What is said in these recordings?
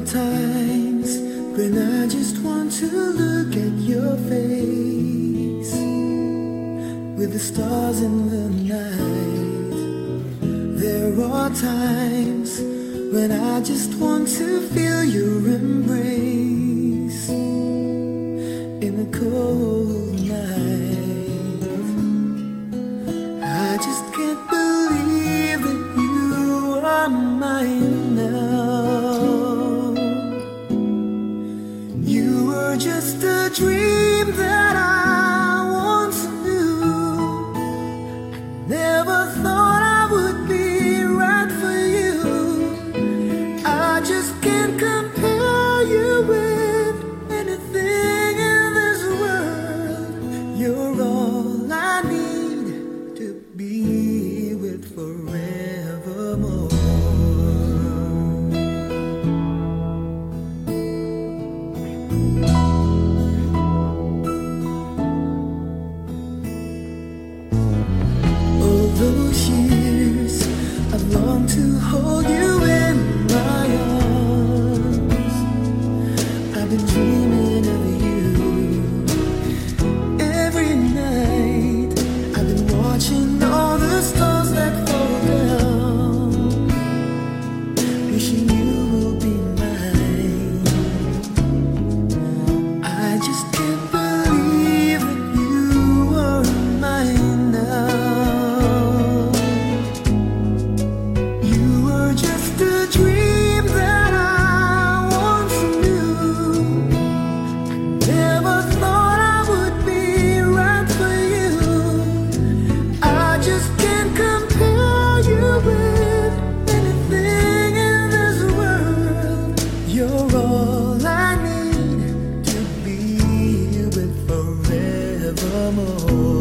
are times when I just want to look at your face with the stars in the night. There are times when I just want to feel your embrace in the cold. just a dream. amor.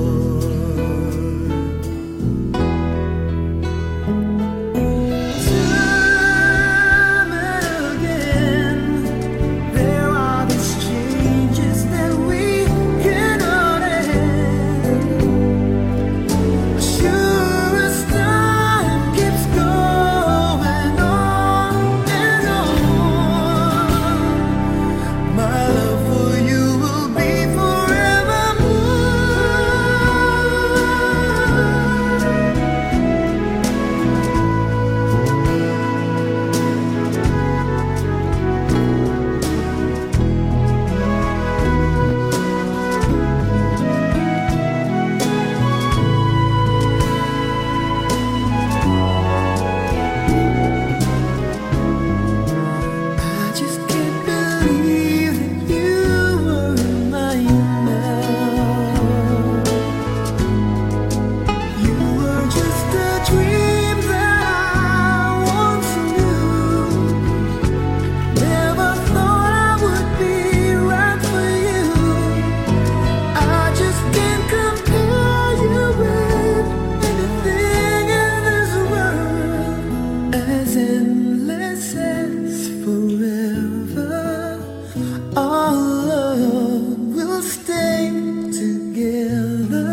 will stay together.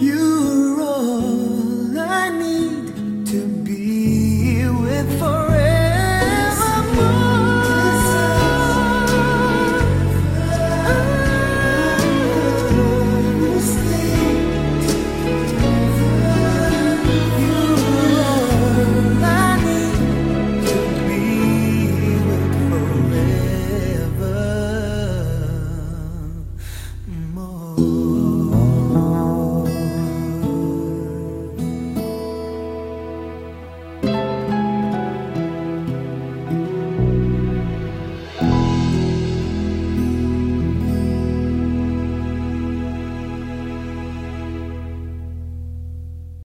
You're all I need to be with.